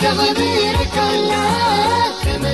تغبير ل مب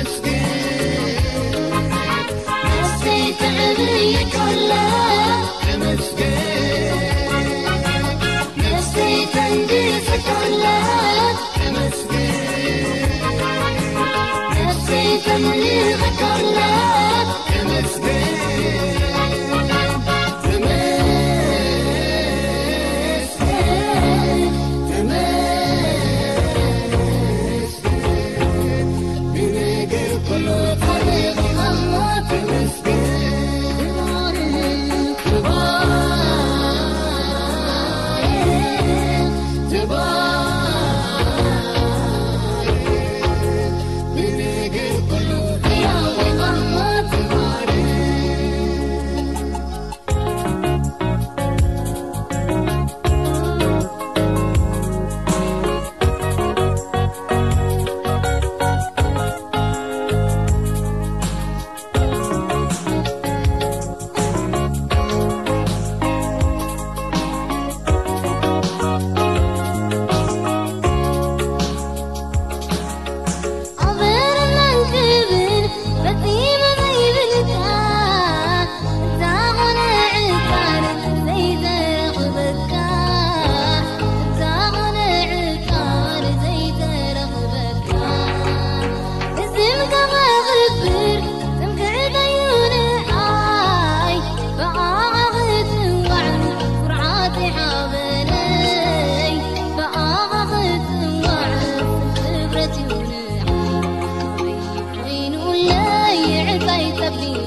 be